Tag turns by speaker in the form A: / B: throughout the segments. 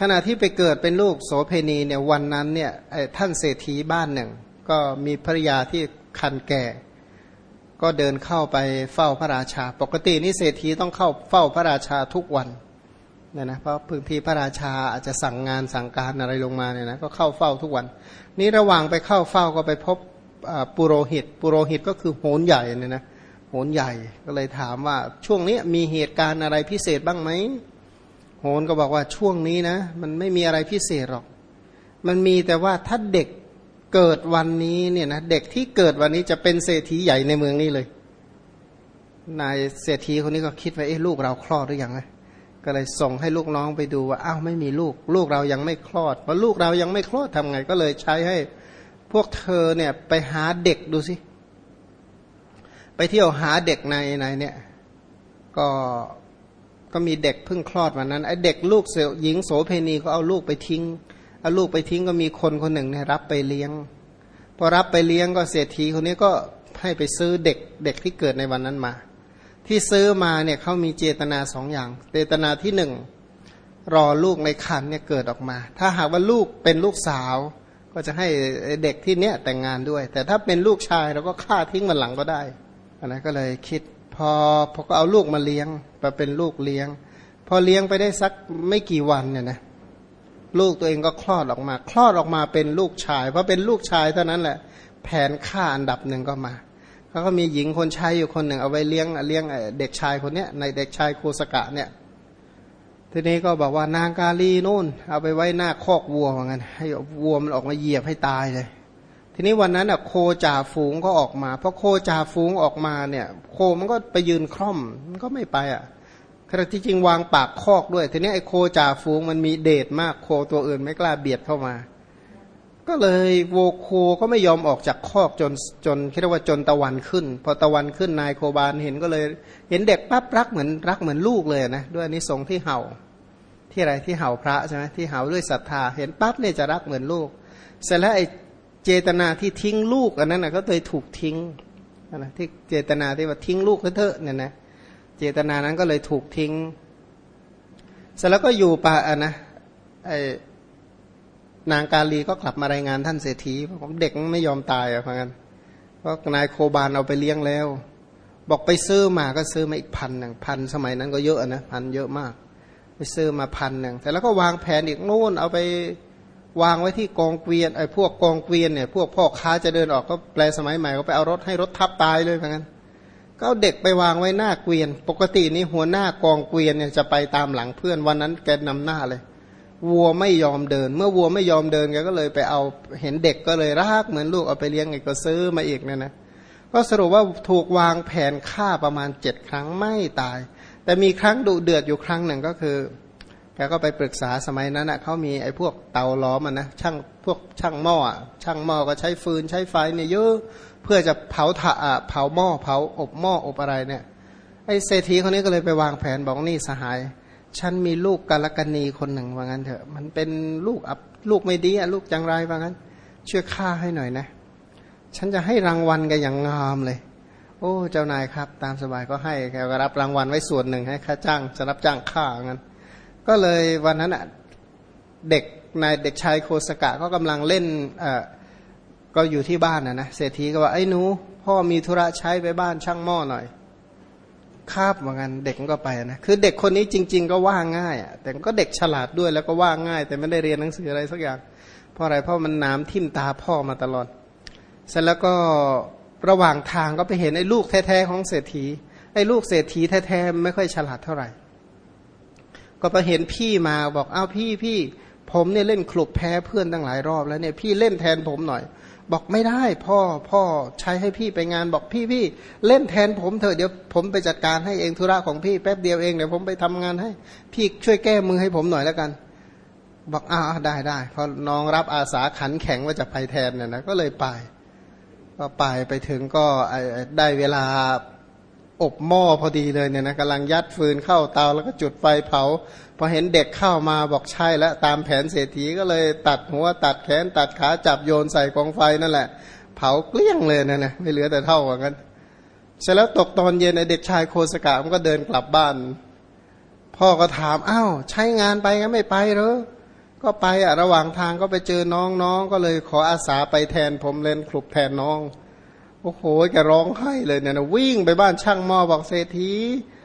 A: ขณะที่ไปเกิดเป็นลูกโสเพณีเนี่ยวันนั้นเนี่ยท่านเศรษฐีบ้านหนึ่ง ก็มีภรรยาที่คันแก่ ก็เดินเข้าไปเฝ้าพระราชา ปกตินี่เศรษฐีต้องเข้าเฝ้าพระราชาทุกวันเนี่ยนะเพราะพื้นที่พระราชาอาจจะสั่งงานสั่งการอะไรลงมาเนี่ยนะก็เข้าเฝ้าทุกวัน นี้ระหว่างไปเข้าเฝ้าก็ไปพบปุโรหิต ปุโรหิตก็คือโหนใหญ่เนี่ยนะโหนใหญ่ก็เลยถามว่าช่วงนี้มีเหตุการณ์อะไรพิเศษบ้างไหม โหนก็บอกว่าช่วงนี้นะ มันไม่มีอะไรพิเศษหรอก มันมีแต่ว่าถ้าเด็กเกิดวันนี้เนี่ยนะเด็กที่เกิดวันนี้จะเป็นเศรษฐีใหญ่ในเมืองนี้เลย นายเศรษฐีคนนี้ก็คิดว่าเอ๊ะลูกเราคลอดหรือยังไงก็เลยส่งให้ลูกน้องไปดูว่าอ้าวไม่มีลูก ลูกเรายังไม่คลอดพอลูกเรายังไม่คลอดทำไง ก็เลยใช้ให้พวกเธอเนี่ยไปหาเด็กดูสิไปเที่ยวหาเด็กในในเนี่ย ก็ ก็มีเด็กเพิ่งคลอดวันนั้นไอ้เด็กลูกเสหญิงโสเพณีก็เอาลูกไปทิ้งเอาลูกไปทิ้งก็มีคนคนหนึ่งเนี่ยรับไปเลี้ยง พอรับไปเลี้ยงก็เศรษฐีคนนี้ก็ให้ไปซื้อเด็กเด็กที่เกิดในวันนั้นมา ที่ซื้อมาเนี่ยเขามีเจตนาสองอย่าง เจตนาที่หนึ่งรอลูกในคันเนี่ยเกิดออกมา ถ้าหากว่าลูกเป็นลูกสาว ก็จะให้เด็กที่เนี้ยแต่งงานด้วย แต่ถ้าเป็นลูกชายเราก็ฆ่าทิ้งมันหลังก็ได้อันนั้นก็เลยคิด พอพอก็เอาลูกมาเลี้ยงมาเป็นลูกเลี้ยง พอเลี้ยงไปได้สักไม่กี่วันเนี่ยนะลูกตัวเองก็คลอดออกมา คลอดออกมาเป็นลูกชายเพราะเป็นลูกชายเท่านั้นแหละ แผนฆ่าอันดับหนึ่งก็มาเขาก็มีหญิงคนใช้อยู่คนหนึ่งเอาไว้เลี้ยงเลี้ยงเด็กชายคนเนี้ยในเด็กชายโคสกะเนี่ยทีนี้ก็บอกว่านางกาลีนู่น เอาไปไว้หน้าคอกวัวเหมือนกันให้วัวมันออกมาเหยียบให้ตายเลย ทีนี้วันนั้นอะโคจ่าฝูงก็ออกมาเพราะโคจ่าฝูงออกมาเนี่ย โคมันก็ไปยืนคล่อมมันก็ไม่ไปอะขณะที่จริงวางปากคอกด้วย ทีนี้ไอ้โคจ่าฝูงมันมีเดชมากโคตัวอื่นไม่กล้าเบียดเข้ามา ก็เลยโวโคก็ไม่ยอมออกจากคอกจนจนคิดว่าจนตะวันขึ้น พอตะวันขึ้นนายโคบาลเห็นก็เลย เห็นเด็กปั๊บรักเหมือนรักเหมือนลูกเลยนะด้วยนิสงที่เห่า ที่อะไรที่เห่าพระใช่ไหมที่เห่าด้วยศรัทธา เห็นปั๊บเนี่ยจะรักเหมือนลูก เสร็จแล้วไอ้ เจตนาที่ทิ้งลูกอันนั้นนะก็เลยถูกทิ้งนะที่เจตนาที่ว่าทิ้งลูกเถอะเนี่ยนะเจตนานั้นก็เลยถูกทิ้ง เสร็จแล้วก็อยู่ป่าอะนะไอนางกาลีก็กลับมารายงานท่านเศรษฐีบอกเด็กไม่ยอมตายอะเพราะงั้นเพราะนายโคบานเอาไปเลี้ยงแล้ว บอกไปซื้อมาก็ซื้อมาอีกพันหนึ่งพันสมัยนั้นก็เยอะนะพันเยอะมาก ไปซื้อมาพันหนึ่งแต่แล้วก็วางแผนอีกโน่นเอาไป วางไว้ที่กองเกวียนไอ้พวกกองเกวียนเนี่ยพวกพ่อค้าจะเดินออกก็แปลสมัยใหม่ก็ไปเอารถให้รถทับตายเลยเหมือนกันก็เด็กไปวางไว้หน้าเกวียน ปกตินี้หัวหน้ากองเกวียนเนี่ยจะไปตามหลังเพื่อนวันนั้นแกนำหน้าเลย วัวไม่ยอมเดิน เมื่อวัวไม่ยอมเดินแกก็เลยไปเอาเห็นเด็กก็เลยรักเหมือนลูกเอาไปเลี้ยงอีกก็ซื้อมาอีกเนี่ยนะก็สรุปว่าถูกวางแผนฆ่าประมาณเจ็ดครั้งไม่ตาย แต่มีครั้งดุเดือดอยู่ครั้งหนึ่งก็คือ แกก็ไปปรึกษาสมัยนั้นนะเขามีไอ้พวกเตาล้อมันนะช่างพวกช่างหม้อช่างหม้อก็ใช้ฟืนใช้ไฟเนี่ยเยอะเพื่อจะเผาถะเผาหม้อเผาอบหม้ออบอะไรเนี่ยไอ้เศรษฐีคนนี้ก็เลยไปวางแผนบอกนี่สหาย ฉันมีลูกกาลกณีคนหนึ่งว่างั้นเถอะ มันเป็นลูกอับลูกไม่ดีอะลูกจังไรว่างั้นช่วยฆ่าให้หน่อยนะ ฉันจะให้รางวัลกันอย่างงามเลย โอ้เจ้านายครับ ตามสบายก็ให้แกก็รับรางวัลไว้ส่วนหนึ่งให้ค่าจ้างจะรับจ้างฆ่างั้น ก็เลยวันนั้นอะเด็กนายเด็กชายโคสกะก็กำลังเล่นเอ่อก็อยู่ที่บ้านนะนะเศรษฐีก็ว่าไอ้หนู พ่อมีธุระใช้ไปบ้านช่างหม้อหน่อยคาบเหมือนกันเด็กก็ไปนะคือเด็กคนนี้จริง ๆ ก็ว่าง่ายอะแต่ก็เด็กฉลาดด้วยแล้วก็ว่าง่าย แต่ไม่ได้เรียนหนังสืออะไรสักอย่าง เพราะอะไรเพราะมันน้ำทิ่มตาพ่อมาตลอด เสร็จแล้วก็ระหว่างทางก็ไปเห็นไอ้ลูกแท้ๆของเศรษฐีไอ้ลูกเศรษฐีแท้ๆไม่ค่อยฉลาดเท่าไหร่ ก็ไปเห็นพี่มาบอกอ้าวพี่พี่ผมเนี่ยเล่นคลุบแพ้เพื่อนตั้งหลายรอบแล้วเนี่ยพี่เล่นแทนผมหน่อย บอกไม่ได้ พ่อพ่อใช้ให้พี่ไปงานบอกพี่พี่เล่นแทนผมเถอะเดี๋ยวผมไปจัดการให้เองธุระของพี่แป๊บเดียวเองเดี๋ยวผมไปทำงานให้ พี่ช่วยแก้มือให้ผมหน่อยแล้วกัน บอกอ้าวได้ได้พอน้องรับอาสาขันแข็งว่าจะไปแทนเนี่ยนะก็เลยไป ก็ไปไปถึงก็ได้เวลา อบหม้อพอดีเลยเนี่ยนะกำลังยัดฟืนเข้าเตาแล้วก็จุดไฟเผา พอเห็นเด็กเข้ามาบอกใช่แล้วตามแผนเศรษฐีก็เลยตัดหัวตัดแขนตัดขาจับโยนใส่กองไฟนั่นแหละ เผาเกลี้ยงเลยนะนะไม่เหลือแต่เท่ากันเสร็จแล้วตกตอนเย็นไอเด็กชายโคสกะมันก็เดินกลับบ้าน พ่อก็ถามอ้าวใช้งานไปงั้นไม่ไปหรอก็ไปอะระหว่างทางก็ไปเจอน้องน้องก็เลยขออาสาไปแทนผมเล่นคลุบแทนน้อง โอ้โหแกร้องไห้เลยเนี่ยนะวิ่งไปบ้านช่างหม้อบอกเศรษฐี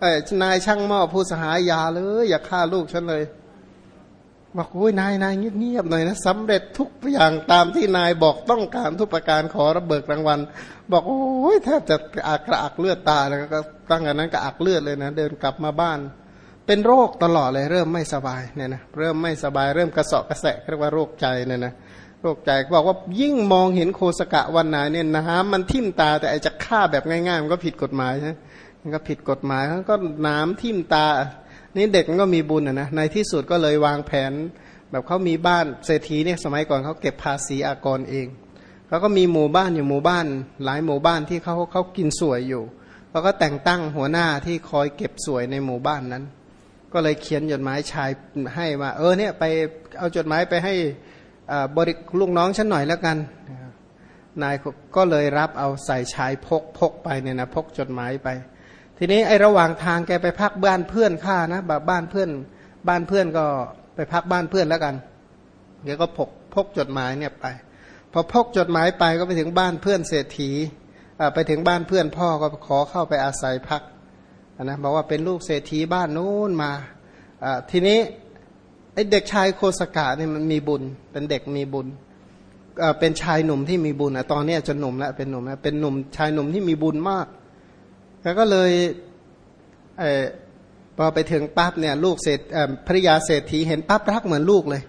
A: เอ้นายช่างหม้อผู้สหายยาเลย อย่าฆ่าลูกฉันเลย บอกโอ้ยนายนายเงียบๆหน่อยนะสำเร็จทุกอย่างตามที่นายบอกต้องการทุกประการขอระเบิกรางวัล บอกโอ้ยแทบจะอักกระอักเลือดตาแล้วก็ตั้งแต่นั้นก็อักเลือดเลยนะเดินกลับมาบ้าน เป็นโรคตลอดเลยเริ่มไม่สบายเนี่ยนะเริ่มไม่สบายเริ่มกระเสาะกระแสะเรียกว่าโรคใจเนี่ยนะ โรคใจบอกว่ายิ่งมองเห็นโคสกะวันไหนเนี่ยน้ำมันทิ่มตาแต่ไอจะฆ่าแบบง่ายๆมันก็ผิดกฎหมายใช่มันก็ผิดกฎหมายก็น้ำทิ่มตา นี่เด็กมันก็มีบุญนะ ในที่สุดก็เลยวางแผน แบบเขามีบ้านเศรษฐีเนี่ยสมัยก่อนเขาเก็บภาษีอากรเองเขาก็มีหมู่บ้านอยู่หมู่บ้าน หลายหมู่บ้านที่เขาเขากินสวยอยู่เขาก็แต่งตั้งหัวหน้าที่คอยเก็บสวยในหมู่บ้านนั้น ก็เลยเขียนจดหมายชายให้ว่า เออเนี่ยไปเอาจดหมายไปให้ บริลูกน้องฉันหน่อยแล้วกัน นายก็เลยรับเอาใส่ชายพกพกไปเนี่ยนะพกจดหมายไป ทีนี้ไอ้ระหว่างทางแกไปพักบ้านเพื่อนข้านะแบบบ้านเพื่อน บ้านเพื่อนก็ไปพักบ้านเพื่อนแล้วกันเดี๋ยวก็พกพกจดหมายเนี่ยไป พอพกจดหมายไปก็ไปถึงบ้านเพื่อนเศรษฐีไปถึงบ้านเพื่อนพ่อก็ขอเข้าไปอาศัยพักนะบอกว่าเป็นลูกเศรษฐีบ้านนู้นมาทีนี้ ไอเด็กชายโคสกะเนี่ยมันมีบุญ เป็นเด็กมีบุญเป็นชายหนุ่มที่มีบุญอะตอนนี้จนหนุ่มแล้วเป็นหนุ่มแล้วเป็นหนุ่มชายหนุ่มที่มีบุญมากแล้วก็เลยพอไปถึงปั๊บเนี่ยลูกเศรษภริยาเศรษฐีเห็นปั๊บรักเหมือนลูกเลย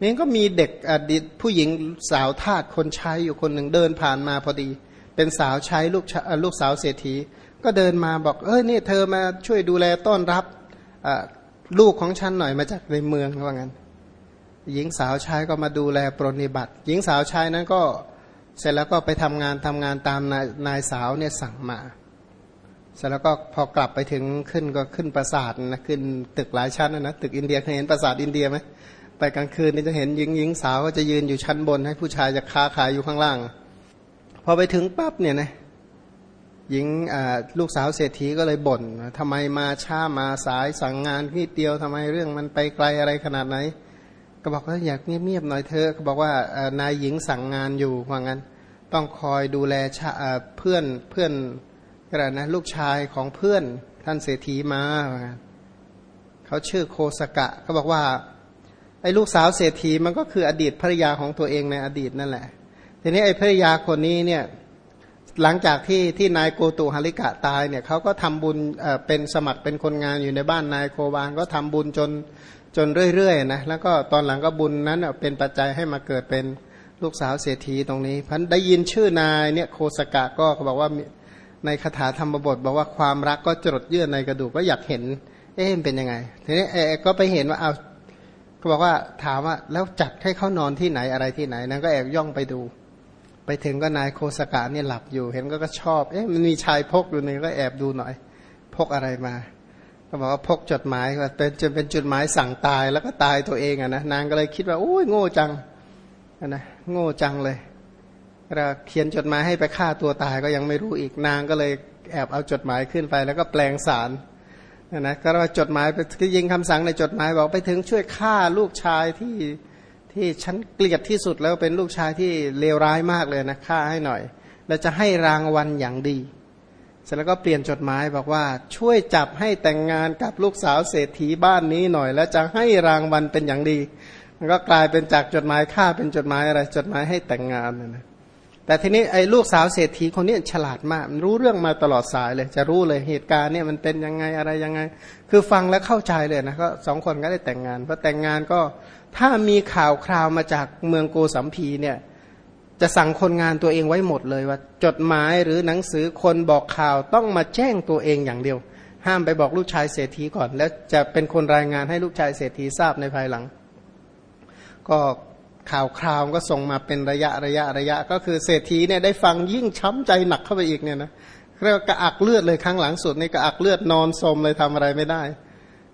A: นี่ก็มีเด็กอดีตผู้หญิงสาวทาสคนใช้อยู่คนหนึ่งเดินผ่านมาพอดี เป็นสาวใช้ลูกลูกสาวเศรษฐี ก็เดินมาบอกเอ้ยนี่เธอมาช่วยดูแลต้อนรับ ลูกของฉันหน่อยมาจากในเมืองว่างั้น หญิงสาวใช้ก็มาดูแลปรนิบัติ หญิงสาวใช้นั้นก็เสร็จแล้วก็ไปทำงานทำงานตามนายนายสาวเนี่ยสั่งมา เสร็จแล้วก็พอกลับไปถึงขึ้นก็ขึ้นปราสาทนะขึ้นตึกหลายชั้นนะนะตึกอินเดียเคยเห็นปราสาทอินเดียไหมไปกลางคืนนี่จะเห็นหญิงหญิงสาวก็จะยืนอยู่ชั้นบนให้ผู้ชายจะค้าขายอยู่ข้างล่าง พอไปถึงปั๊บเนี่ยนะ หญิงลูกสาวเศรษฐีก็เลยบ่นทำไมมาช้ามาสายสั่งงานนิดเดียวทำไมเรื่องมันไปไกลอะไรขนาดไหน ก็บอกว่าอยากเงียบๆหน่อยเธอเขาบอกว่านายหญิงสั่งงานอยู่ว่างั้น ต้องคอยดูแลเพื่อนเพื่อนกระนะลูกชายของเพื่อนท่านเศรษฐีมาเขาชื่อโคสกะเขาบอกว่าไอ้ลูกสาวเศรษฐีมันก็คืออดีตภรรยาของตัวเองในอดีตนั่นแหละทีนี้ไอ้ภรรยาคนนี้เนี่ย หลังจากที่ที่นายโกตุฮาริกะตายเนี่ยเขาก็ทำบุญเป็นสมัครเป็นคนงานอยู่ในบ้านนายโควานก็ทำบุญจนจนเรื่อยๆนะแล้วก็ตอนหลังก็บุญนั้นเป็นปัจจัยให้มาเกิดเป็นลูกสาวเศรษฐีตรงนี้พันได้ยินชื่อนายเนี่ยโคสกะก็เขาบอกว่าในคาถาธรรมบท บอกว่าความรักก็จดเยื่อในกระดูกก็อยากเห็น เอ๊ะเป็นยังไงทีนี้เอก็ไปเห็นว่าเอาก็บอกว่าถามว่าแล้วจัดให้เขานอนที่ไหนอะไรที่ไหนนั้นก็แอบย่องไปดู ไปถึงก็นายโคสกาเนี่ยหลับอยู่ เห็นก็ก็ชอบ เอ๊ะมันมีชายพกอยู่นี่ก็แอบดูหน่อย พกอะไรมาก็บอกว่าพกจดหมายก็เป็นจนเป็นจดหมายสั่งตายแล้วก็ตายตัวเองอะนะนางก็เลยคิดว่าโอ้ยโง่จังนะโง่จังเลยเราเขียนจดหมายให้ไปฆ่าตัวตายก็ยังไม่รู้อีกนางก็เลยแอบเอาจดหมายขึ้นไป แล้วก็แปลงสารนะนะก็ว่าจดหมายไปยิงคำสั่งในจดหมายบอกไปถึงช่วยฆ่าลูกชายที่ ที่ฉันเกลียดที่สุดแล้วเป็นลูกชายที่เลวร้ายมากเลยนะฆ่าให้หน่อย แล้วจะให้รางวัลอย่างดี เสร็จแล้วก็เปลี่ยนจดหมายบอกว่าช่วยจับให้แต่งงานกับลูกสาวเศรษฐีบ้านนี้หน่อย แล้วจะให้รางวัลเป็นอย่างดี มันก็กลายเป็นจากจดหมายฆ่าเป็นจดหมายอะไร จดหมายให้แต่งงานนะแต่ทีนี้ไอ้ลูกสาวเศรษฐีคนนี้ฉลาดมากรู้เรื่องมาตลอดสายเลย จะรู้เลยเหตุการณ์เนี่ยมันเป็นยังไงอะไรยังไง คือฟังแล้วเข้าใจเลยนะก็สองคนก็ได้แต่งงานพอแต่งงานก็ ถ้ามีข่าวคราวมาจากเมืองโกสัมพีเนี่ยจะสั่งคนงานตัวเองไว้หมดเลยว่า จดหมายหรือหนังสือคนบอกข่าวต้องมาแจ้งตัวเองอย่างเดียว ห้ามไปบอกลูกชายเศรษฐีก่อน แล้วจะเป็นคนรายงานให้ลูกชายเศรษฐีทราบในภายหลัง ก็ข่าวคราวก็ส่งมาเป็นระยะระยะระยะ ก็คือเศรษฐีเนี่ยได้ฟังยิ่งช้ำใจหนักเข้าไปอีกเนี่ยนะเรียกกระอักเลือดเลยครั้งหลังสุดนี่กระอักเลือดนอนสมเลยทำอะไรไม่ได้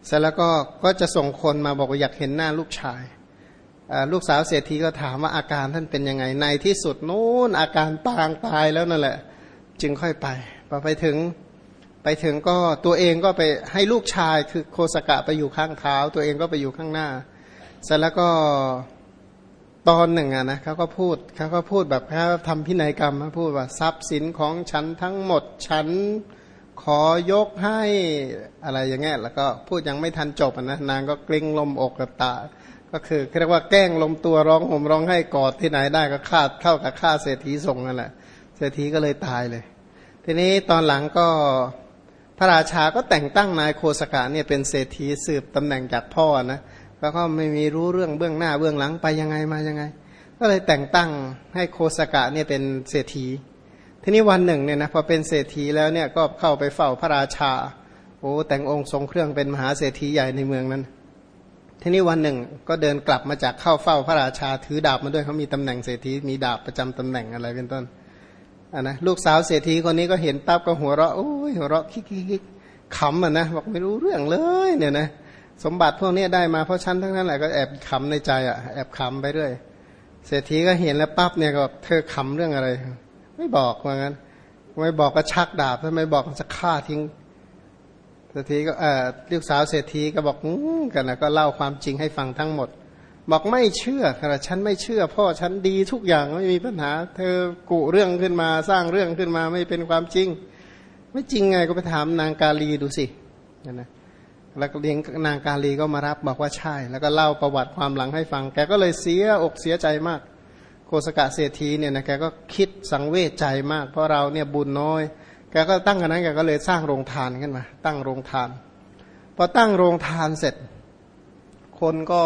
A: เสร็จแล้วก็ก็จะส่งคนมาบอกว่าอยากเห็นหน้าลูกชายลูกสาวเศรษฐีก็ถามว่าอาการท่านเป็นยังไงในที่สุดนู้นอาการปางตายแล้วนั่นแหละ จึงค่อยไปพอไปถึงไปถึงก็ตัวเองก็ไปให้ลูกชายคือโคสกะไปอยู่ข้างเท้า ตัวเองก็ไปอยู่ข้างหน้า เสร็จแล้วก็ตอนหนึ่งอะนะเขาก็พูดเขาก็พูดแบบเขาทำพินัยกรรมพูดว่าทรัพย์สินของฉันทั้งหมดฉัน ขอยกให้อะไรอย่างเงี้ยแล้วก็พูดยังไม่ทันจบนะนางก็กลิ้งลมอกกับตา ก็คือเรียกว่าแกล้งลมตัวร้องห่มร้องให้กอดที่ไหนได้ก็ฆ่าเท่ากับฆ่าเศรษฐีส่งนั่นแหละเศรษฐีก็เลยตายเลย ทีนี้ตอนหลังก็พระราชาก็แต่งตั้งนายโคสกะเนี่ยเป็นเศรษฐีสืบตำแหน่งจากพ่อนะแล้วก็ไม่มีรู้เรื่องเบื้องหน้าเบื้องหลังไปยังไงมายังไง ก็เลยแต่งตั้งให้โคสกะเนี่ยเป็นเศรษฐี ทีนี้วันหนึ่งเนี่ยนะพอเป็นเศรษฐีแล้วเนี่ยก็เข้าไปเฝ้าพระราชาโอ้แต่งองค์ทรงเครื่องเป็นมหาเศรษฐีใหญ่ในเมืองนั้น ทีนี้วันหนึ่งก็เดินกลับมาจากเข้าเฝ้าพระราชาถือดาบมาด้วยเขามีตำแหน่งเศรษฐีมีดาบประจำตำแหน่งอะไรเป็นต้นอะนะลูกสาวเศรษฐีคนนี้ก็เห็นปั๊บก็หัวเราะโอ้ยหัวเราะคิกคิกขำอะนะบอกไม่รู้เรื่องเลยเนี่ยนะสมบัติพวกนี้ได้มาเพราะฉันทั้งนั้นแหละก็แอบขำในใจอะแอบขำไปเรื่อยเศรษฐีก็เห็นแล้วปั๊บเนี่ยก็เธอขำเรื่องอะไร ไม่บอกว่างั้น ไม่บอกก็ชักดาบถ้าไม่บอกจะฆ่าทิ้งเศรษฐีก็เออลูกสาวเศรษฐีก็บอกอกันนะก็เล่าความจริงให้ฟังทั้งหมด บอกไม่เชื่อขณะฉันไม่เชื่อ พ่อฉันดีทุกอย่างไม่มีปัญหา เธอกุเรื่องขึ้นมาสร้างเรื่องขึ้นมาไม่เป็นความจริง ไม่จริงไงก็ไปถามนางกาลีดูสินะแล้วเลี้ยงนางกาลีก็มารับบอกว่าใช่ แล้วก็เล่าประวัติความหลังให้ฟัง แกก็เลยเสียอกเสียใจมาก โคสกะเศรษฐีเนี่ยนะแกก็คิดสังเวชใจมาก เพราะเราเนี่ยบุญน้อย แกก็ตั้งกันนั้นแกก็เลยสร้างโรงทานขึ้นมา ตั้งโรงทาน พอตั้งโรงทานเสร็จ คนก็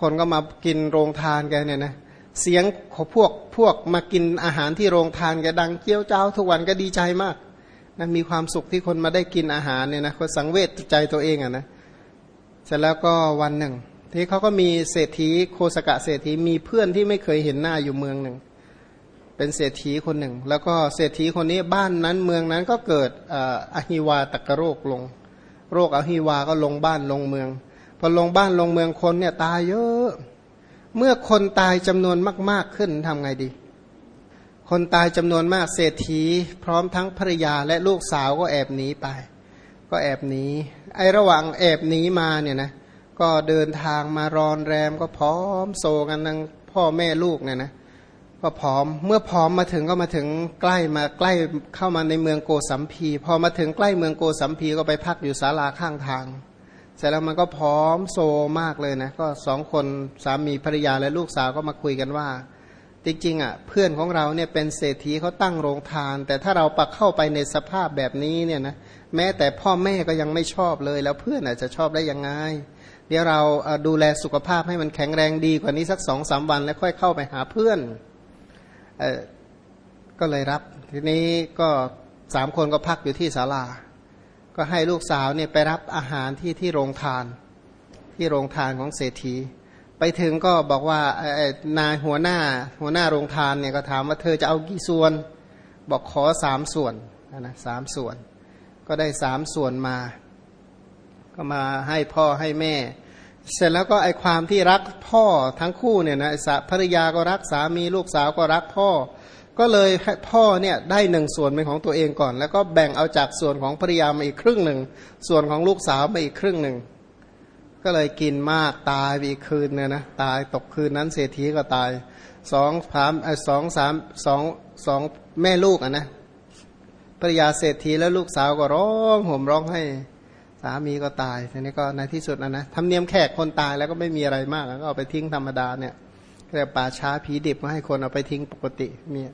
A: คนก็มากินโรงทานแกเนี่ยนะเสียงของพวกพวกมากินอาหารที่โรงทานแกดังเกี้ยวเจ้าทุกวันก็ดีใจมากนะมีความสุขที่คนมาได้กินอาหารเนี่ยนะคนสังเวชใจตัวเองอะนะเสร็จแล้วก็วันหนึ่ง ที่เขาก็มีเศรษฐีโคสกะเศรษฐีมีเพื่อนที่ไม่เคยเห็นหน้าอยู่เมืองหนึ่ง เป็นเศรษฐีคนหนึ่ง แล้วก็เศรษฐีคนนี้บ้านนั้นเมืองนั้นก็เกิดอหิวาตกโรคลง โรคอหิวาก็ลงบ้านลงเมือง พอลงบ้านลงเมืองคนเนี่ยตายเยอะ เมื่อคนตายจำนวนมาก ๆขึ้นทำไงดี คนตายจำนวนมากเศรษฐี พร้อมทั้งภรรยาและลูกสาวก็แอบหนีไป ก็แอบหนีไอระหว่างแอบหนีมาเนี่ยนะ ก็เดินทางมารอนแรมก็พร้อมโซกันทั้งพ่อแม่ลูกเนี่ยนะก็พร้อมเมื่อพร้อมมาถึงก็มาถึงใกล้มาใกล้เข้ามาในเมืองโกสัมพีพอมาถึงใกล้เมืองโกสัมพีก็ไปพักอยู่ศาลาข้างทาง เสร็จแล้วมันก็พร้อมโซมากเลยนะก็สองคนสามีภรรยาและลูกสาวก็มาคุยกันว่า จริงๆอะเพื่อนของเราเนี่ยเป็นเศรษฐีเขาตั้งโรงทาน แต่ถ้าเราปักเข้าไปในสภาพแบบนี้เนี่ยนะแม้แต่พ่อแม่ก็ยังไม่ชอบเลยแล้วเพื่อนอาจจะชอบได้ยังไง เดี๋ยวเราดูแลสุขภาพให้มันแข็งแรงดีกว่านี้สักสองสามวัน แล้วค่อยเข้าไปหาเพื่อนเออก็เลยรับ ทีนี้ก็สามคนก็พักอยู่ที่ศาลา ก็ให้ลูกสาวเนี่ยไปรับอาหารที่ที่โรงทาน ที่โรงทานของเศรษฐี ไปถึงก็บอกว่านายหัวหน้าหัวหน้าโรงทานเนี่ยก็ถามว่าเธอจะเอากี่ส่วน บอกขอสามส่วนนะสามส่วน ก็ได้สามส่วนมา ก็มาให้พ่อให้แม่ เสร็จแล้วก็ไอความที่รักพ่อทั้งคู่เนี่ยนะภรรยาก็รักสามีลูกสาวก็รักพ่อ ก็เลยพ่อเนี่ยได้หนึ่งส่วนเป็นของตัวเองก่อน แล้วก็แบ่งเอาจากส่วนของภรรยามาอีกครึ่งหนึ่งส่วนของลูกสาวมาอีกครึ่งหนึ่งก็เลยกินมากตายไปอีกคืนเนี่ยนะตายตกคืนนั้นเศรษฐีก็ตายสองสามสองสามสองสองแม่ลูกอะนะภรรยาเศรษฐีแล้วลูกสาวก็ร้องห่มร้องให้ามีก็ตายทีนี้ก็ในที่สุดนะนะทำเนียมแขกคนตายแล้วก็ไม่มีอะไรมากก็เอาไปทิ้งธรรมดาเนี่ยเรียกป่าช้าผีดิบมาให้คนเอาไปทิ้งปกติเนี่ย